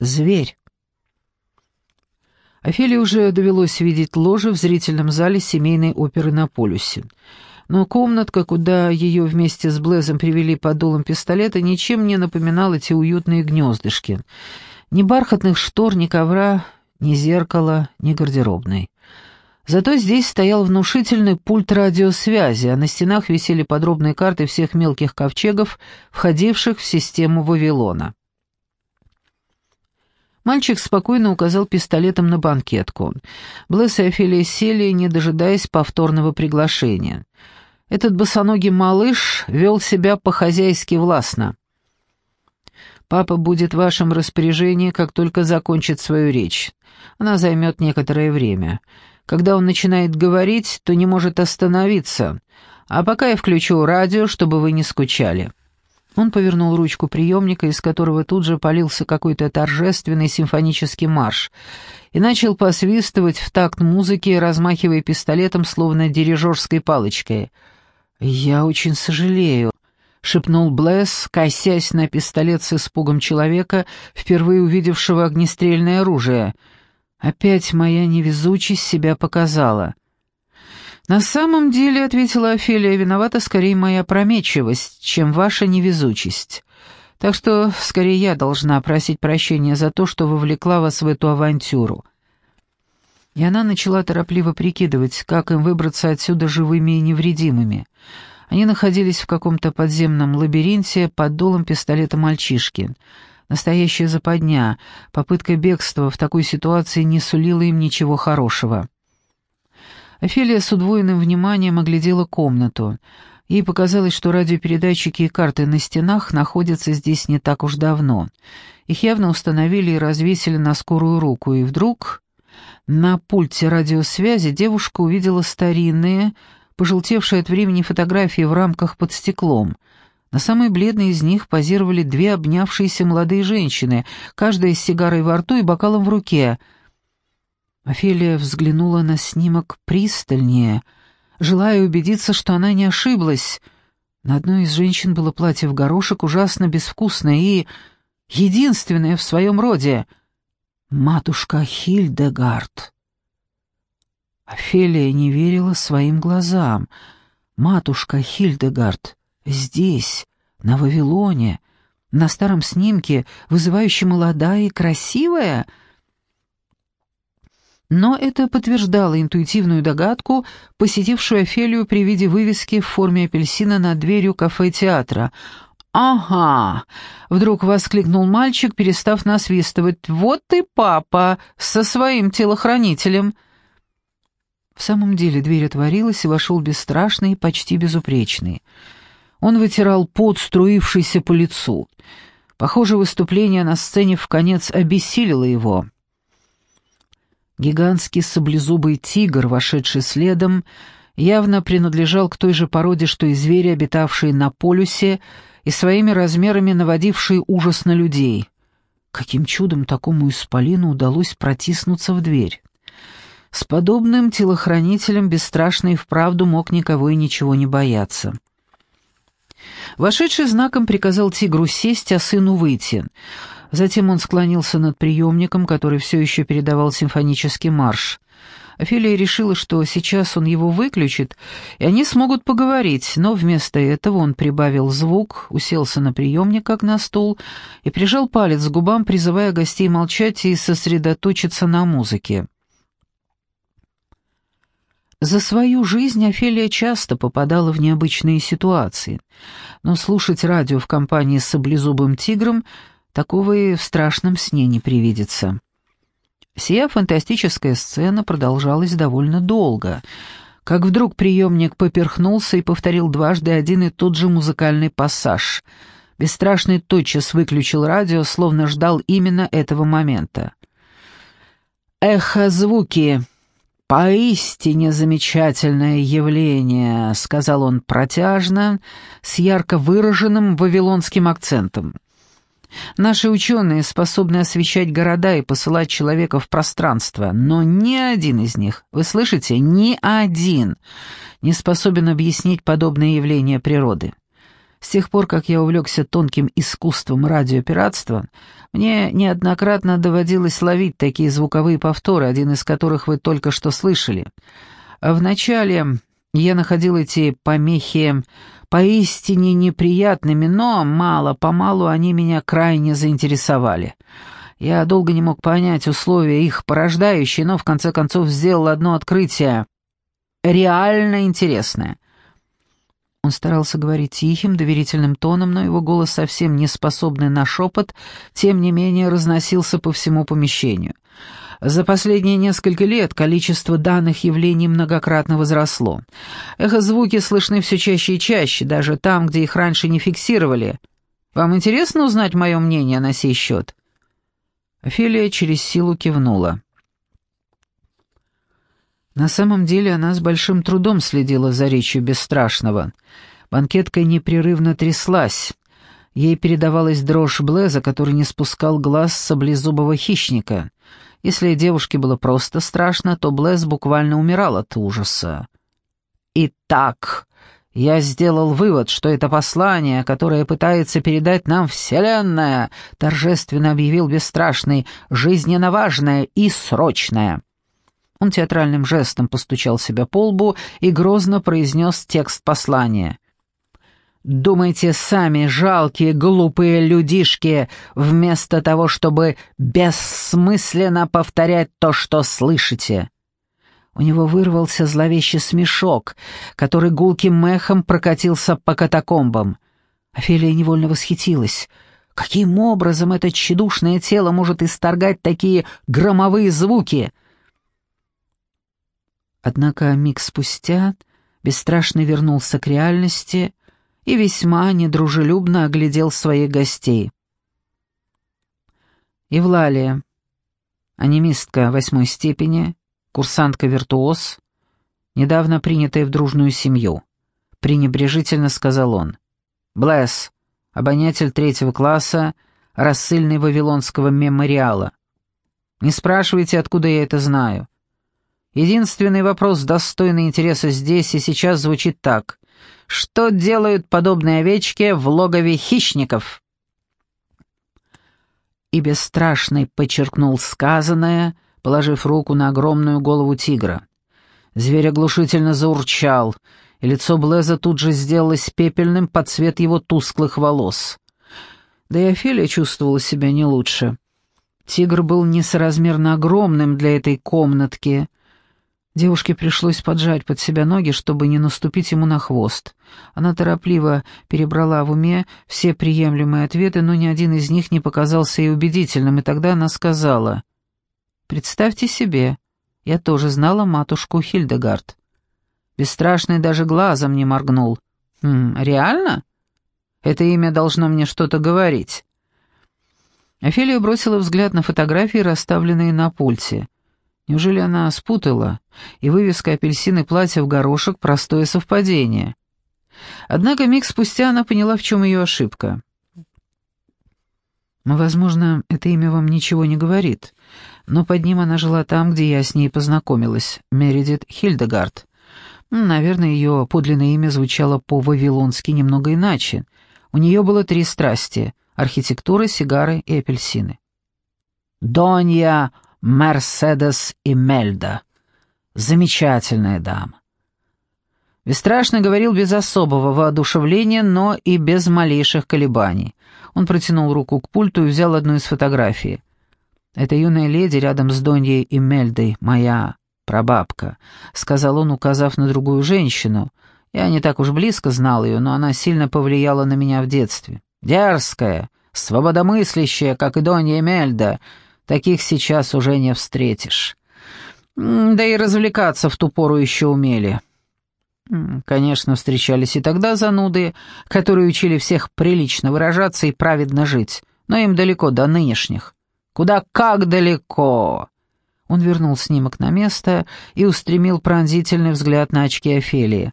Зверь. Офелии уже довелось видеть ложи в зрительном зале семейной оперы на полюсе. Но комнатка, куда ее вместе с Блезом привели под дулом пистолета, ничем не напоминала эти уютные гнездышки. Ни бархатных штор, ни ковра, ни зеркала, ни гардеробной. Зато здесь стоял внушительный пульт радиосвязи, а на стенах висели подробные карты всех мелких ковчегов, входивших в систему Вавилона. Мальчик спокойно указал пистолетом на банкетку. Блесс и Офелия сели, не дожидаясь повторного приглашения. Этот босоногий малыш вел себя по-хозяйски властно. «Папа будет в вашем распоряжении, как только закончит свою речь. Она займет некоторое время. Когда он начинает говорить, то не может остановиться. А пока я включу радио, чтобы вы не скучали». Он повернул ручку приемника, из которого тут же полился какой-то торжественный симфонический марш, и начал посвистывать в такт музыки, размахивая пистолетом, словно дирижерской палочкой. «Я очень сожалею», — шепнул Блэс, косясь на пистолет с испугом человека, впервые увидевшего огнестрельное оружие. «Опять моя невезучесть себя показала». «На самом деле, — ответила Офелия, — виновата скорее моя опрометчивость, чем ваша невезучесть. Так что скорее я должна просить прощения за то, что вовлекла вас в эту авантюру». И она начала торопливо прикидывать, как им выбраться отсюда живыми и невредимыми. Они находились в каком-то подземном лабиринте под дулом пистолета мальчишки. Настоящая западня, попытка бегства в такой ситуации не сулила им ничего хорошего. Офелия с удвоенным вниманием оглядела комнату. Ей показалось, что радиопередатчики и карты на стенах находятся здесь не так уж давно. Их явно установили и развесили на скорую руку, и вдруг на пульте радиосвязи девушка увидела старинные, пожелтевшие от времени фотографии в рамках под стеклом. На самой бледной из них позировали две обнявшиеся молодые женщины, каждая с сигарой во рту и бокалом в руке — Офелия взглянула на снимок пристальнее, желая убедиться, что она не ошиблась. На одной из женщин было платье в горошек, ужасно безвкусное и единственное в своем роде — матушка Хильдегард. Офелия не верила своим глазам. Матушка Хильдегард здесь, на Вавилоне, на старом снимке, вызывающе молодая и красивая — но это подтверждало интуитивную догадку, посетившую Офелию при виде вывески в форме апельсина над дверью кафе-театра. «Ага!» — вдруг воскликнул мальчик, перестав насвистывать. «Вот ты, папа, со своим телохранителем!» В самом деле дверь отворилась, и вошел бесстрашный, почти безупречный. Он вытирал пот, струившийся по лицу. Похоже, выступление на сцене в конец обессилило его. Гигантский саблезубый тигр, вошедший следом, явно принадлежал к той же породе, что и звери, обитавшие на полюсе и своими размерами наводившие ужас на людей. Каким чудом такому исполину удалось протиснуться в дверь? С подобным телохранителем бесстрашный вправду мог никого и ничего не бояться. Вошедший знаком приказал тигру сесть, а сыну выйти — Затем он склонился над приемником, который все еще передавал симфонический марш. Офелия решила, что сейчас он его выключит, и они смогут поговорить, но вместо этого он прибавил звук, уселся на приемник, как на стул, и прижал палец к губам, призывая гостей молчать и сосредоточиться на музыке. За свою жизнь Офелия часто попадала в необычные ситуации, но слушать радио в компании с саблезубым тигром — Такого и в страшном сне не привидится. Сия фантастическая сцена продолжалась довольно долго, как вдруг приемник поперхнулся и повторил дважды один и тот же музыкальный пассаж. Бесстрашный тотчас выключил радио, словно ждал именно этого момента. «Эхо-звуки! Поистине замечательное явление», — сказал он протяжно, с ярко выраженным вавилонским акцентом. Наши ученые способны освещать города и посылать человека в пространство, но ни один из них, вы слышите, ни один не способен объяснить подобные явления природы. С тех пор, как я увлекся тонким искусством радиопиратства, мне неоднократно доводилось ловить такие звуковые повторы, один из которых вы только что слышали. Вначале я находил эти помехи поистине неприятными, но мало-помалу они меня крайне заинтересовали. Я долго не мог понять условия их порождающие, но в конце концов сделал одно открытие реально интересное — он старался говорить тихим, доверительным тоном, но его голос, совсем не способный на шепот, тем не менее разносился по всему помещению. За последние несколько лет количество данных явлений многократно возросло. Эхозвуки слышны все чаще и чаще, даже там, где их раньше не фиксировали. Вам интересно узнать мое мнение на сей счет?» Офелия через силу кивнула. На самом деле она с большим трудом следила за речью Бесстрашного. Банкетка непрерывно тряслась. Ей передавалась дрожь Блеза, который не спускал глаз с облезубого хищника. Если девушке было просто страшно, то Блез буквально умирал от ужаса. «Итак, я сделал вывод, что это послание, которое пытается передать нам Вселенная», торжественно объявил Бесстрашный, «жизненно важное и срочное». Он театральным жестом постучал себя по лбу и грозно произнес текст послания. «Думайте сами, жалкие, глупые людишки, вместо того, чтобы бессмысленно повторять то, что слышите». У него вырвался зловещий смешок, который гулким мехом прокатился по катакомбам. Офелия невольно восхитилась. Каким образом это тщедушное тело может исторгать такие громовые звуки — Однако миг спустя бесстрашно вернулся к реальности и весьма недружелюбно оглядел своих гостей. Евлалия, анимистка восьмой степени, курсантка-виртуоз, недавно принятая в дружную семью, пренебрежительно сказал он. Блэс, обонятель третьего класса, рассыльный Вавилонского мемориала. Не спрашивайте, откуда я это знаю. Единственный вопрос, достойный интереса здесь и сейчас, звучит так. Что делают подобные овечки в логове хищников? И бесстрашный подчеркнул сказанное, положив руку на огромную голову тигра. Зверь оглушительно заурчал, и лицо Блеза тут же сделалось пепельным под цвет его тусклых волос. Да и Офелия чувствовала себя не лучше. Тигр был несоразмерно огромным для этой комнатки, Девушке пришлось поджать под себя ноги, чтобы не наступить ему на хвост. Она торопливо перебрала в уме все приемлемые ответы, но ни один из них не показался ей убедительным, и тогда она сказала, «Представьте себе, я тоже знала матушку Хильдегард». Бесстрашный даже глазом не моргнул. «Хм, реально? Это имя должно мне что-то говорить». Офелия бросила взгляд на фотографии, расставленные на пульте. Неужели она спутала, и вывеска апельсины платья в горошек — простое совпадение? Однако миг спустя она поняла, в чем ее ошибка. Возможно, это имя вам ничего не говорит, но под ним она жила там, где я с ней познакомилась, Мередит Хильдегард. Наверное, ее подлинное имя звучало по-вавилонски немного иначе. У нее было три страсти — архитектура, сигары и апельсины. «Донья Мерседес и Мельда. Замечательная дама. Бесстрашно говорил без особого воодушевления, но и без малейших колебаний. Он протянул руку к пульту и взял одну из фотографий. «Это юная леди рядом с Доньей и Мельдой, моя прабабка», — сказал он, указав на другую женщину. «Я не так уж близко знал ее, но она сильно повлияла на меня в детстве. Дерзкая, свободомыслящая, как и Донья Мельда, Таких сейчас уже не встретишь. Да и развлекаться в ту пору еще умели. Конечно, встречались и тогда зануды, которые учили всех прилично выражаться и праведно жить, но им далеко до нынешних. Куда как далеко! Он вернул снимок на место и устремил пронзительный взгляд на очки Офелии.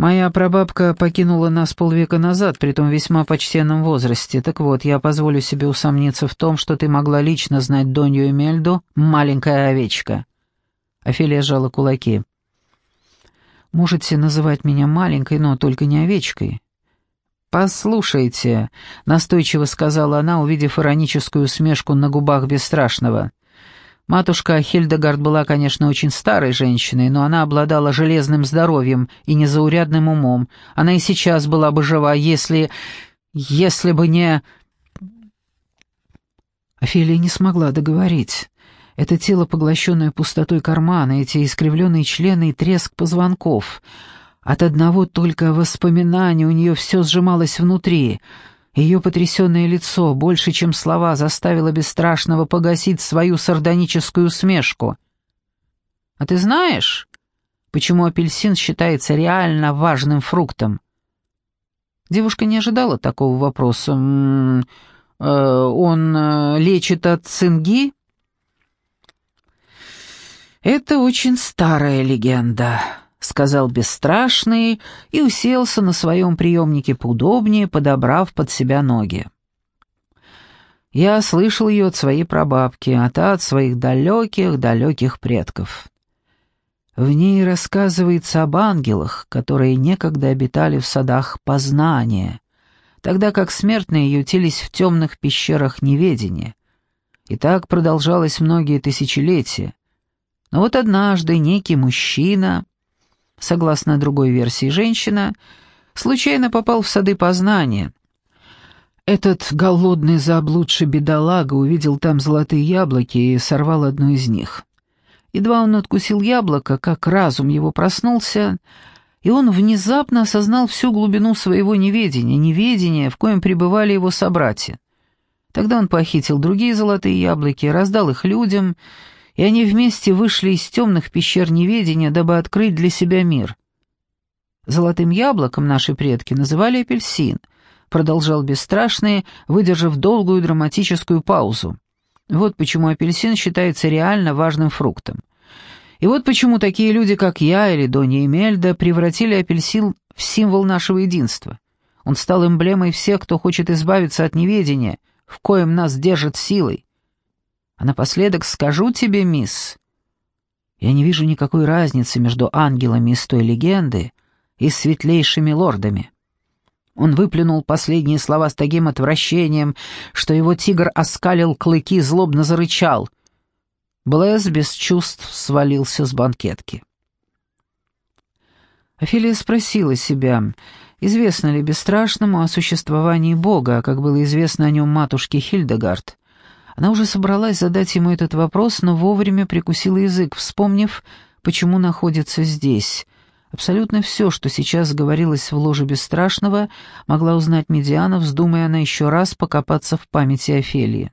Моя прабабка покинула нас полвека назад, при том весьма почтенном возрасте. Так вот, я позволю себе усомниться в том, что ты могла лично знать Донью Эмельду, маленькая овечка». Офелия сжала кулаки. Можете называть меня маленькой, но только не овечкой». «Послушайте», — настойчиво сказала она, увидев ироническую усмешку на губах Бесстрашного. Матушка Хильдегард была, конечно, очень старой женщиной, но она обладала железным здоровьем и незаурядным умом. Она и сейчас была бы жива, если... если бы не... Офелия не смогла договорить. Это тело, поглощенное пустотой кармана, эти искривленные члены и треск позвонков. От одного только воспоминания у нее все сжималось внутри — ее потрясенное лицо, больше чем слова, заставило бесстрашного погасить свою сардоническую усмешку. «А ты знаешь, почему апельсин считается реально важным фруктом?» Девушка не ожидала такого вопроса. «М -м, э, «Он э, лечит от цинги?» «Это очень старая легенда», — сказал бесстрашный и уселся на своем приемнике поудобнее, подобрав под себя ноги. Я слышал ее от своей прабабки, а та от своих далеких-далеких предков. В ней рассказывается об ангелах, которые некогда обитали в садах познания, тогда как смертные ютились в темных пещерах неведения. И так продолжалось многие тысячелетия. Но вот однажды некий мужчина согласно другой версии женщина, случайно попал в сады познания. Этот голодный заблудший бедолага увидел там золотые яблоки и сорвал одно из них. Едва он откусил яблоко, как разум его проснулся, и он внезапно осознал всю глубину своего неведения, неведения, в коем пребывали его собратья. Тогда он похитил другие золотые яблоки, раздал их людям и они вместе вышли из темных пещер неведения, дабы открыть для себя мир. «Золотым яблоком наши предки называли апельсин», продолжал Бесстрашный, выдержав долгую драматическую паузу. Вот почему апельсин считается реально важным фруктом. И вот почему такие люди, как я или Донья Эмельда, превратили апельсин в символ нашего единства. Он стал эмблемой всех, кто хочет избавиться от неведения, в коем нас держат силой. А напоследок скажу тебе, мисс, я не вижу никакой разницы между ангелами из той легенды и светлейшими лордами. Он выплюнул последние слова с таким отвращением, что его тигр оскалил клыки и злобно зарычал. Блэс без чувств свалился с банкетки. Офелия спросила себя, известно ли бесстрашному о существовании Бога, как было известно о нем матушке Хильдегард. Она уже собралась задать ему этот вопрос, но вовремя прикусила язык, вспомнив, почему находится здесь. Абсолютно все, что сейчас говорилось в ложе Бесстрашного, могла узнать Медиана, вздумая она еще раз покопаться в памяти Офелии.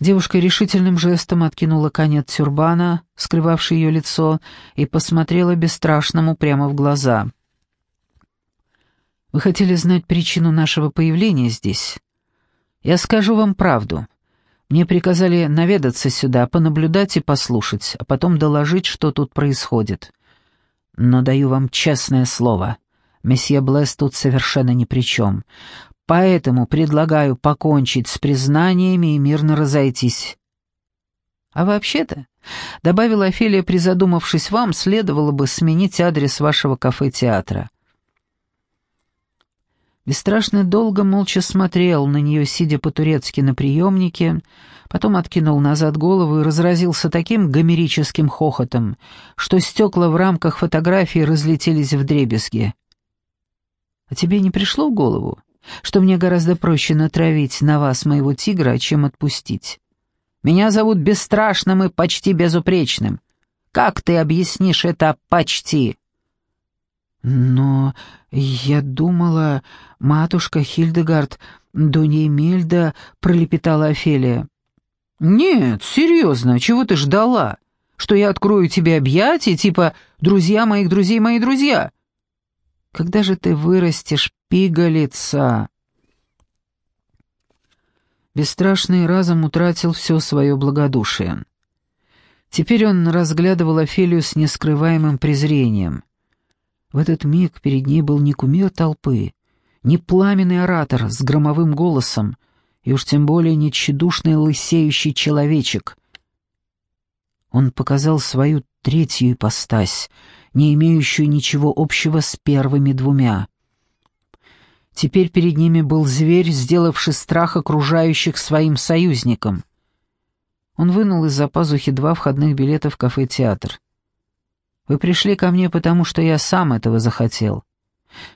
Девушка решительным жестом откинула конец тюрбана, скрывавший ее лицо, и посмотрела Бесстрашному прямо в глаза. «Вы хотели знать причину нашего появления здесь? Я скажу вам правду. Мне приказали наведаться сюда, понаблюдать и послушать, а потом доложить, что тут происходит. Но даю вам честное слово, месье Блэс тут совершенно ни при чем. Поэтому предлагаю покончить с признаниями и мирно разойтись. А вообще-то, добавила Офелия, призадумавшись, вам следовало бы сменить адрес вашего кафе-театра. Бесстрашный долго молча смотрел на нее, сидя по-турецки на приемнике, потом откинул назад голову и разразился таким гомерическим хохотом, что стекла в рамках фотографии разлетелись в дребезги. «А тебе не пришло в голову, что мне гораздо проще натравить на вас моего тигра, чем отпустить? Меня зовут Бесстрашным и почти безупречным. Как ты объяснишь это «почти»?» «Но я думала, матушка Хильдегард, Донья Эмельда», — пролепетала Офелия. «Нет, серьезно, чего ты ждала? Что я открою тебе объятия, типа «друзья моих друзей мои друзья»?» «Когда же ты вырастешь, пигалица?» Бесстрашный разом утратил все свое благодушие. Теперь он разглядывал Офелию с нескрываемым презрением. В этот миг перед ней был не кумир толпы, не пламенный оратор с громовым голосом, и уж тем более не тщедушный лысеющий человечек. Он показал свою третью ипостась, не имеющую ничего общего с первыми двумя. Теперь перед ними был зверь, сделавший страх окружающих своим союзником. Он вынул из-за пазухи два входных билета в кафе-театр. «Вы пришли ко мне, потому что я сам этого захотел.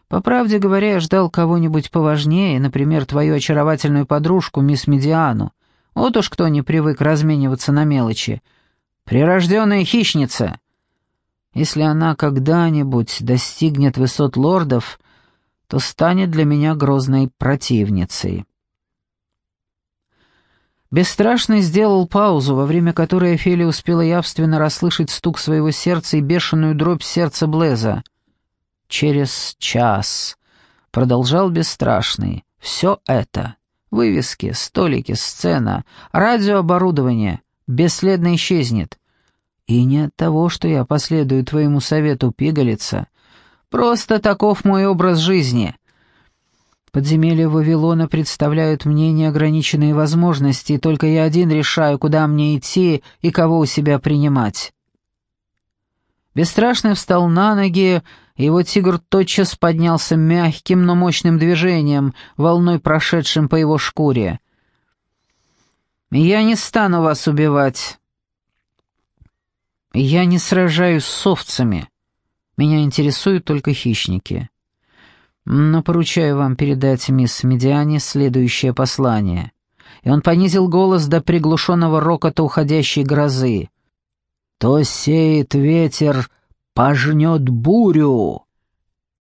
По правде говоря, я ждал кого-нибудь поважнее, например, твою очаровательную подружку, мисс Медиану. Вот уж кто не привык размениваться на мелочи. Прирожденная хищница!» Если она когда-нибудь достигнет высот лордов, то станет для меня грозной противницей. Бесстрашный сделал паузу, во время которой Офелия успела явственно расслышать стук своего сердца и бешеную дробь сердца Блеза. «Через час», — продолжал Бесстрашный, — «все это — вывески, столики, сцена, радиооборудование — бесследно исчезнет. И не от того, что я последую твоему совету пигалица, Просто таков мой образ жизни. Подземелья Вавилона представляют мне неограниченные возможности, и только я один решаю, куда мне идти и кого у себя принимать. Бесстрашно встал на ноги, его тигр тотчас поднялся мягким, но мощным движением, волной прошедшим по его шкуре. «Я не стану вас убивать. Я не сражаюсь с овцами. Меня интересуют только хищники. Но поручаю вам передать мисс Медиане следующее послание». И он понизил голос до приглушенного рокота уходящей грозы. «То сеет ветер, пожнет бурю!»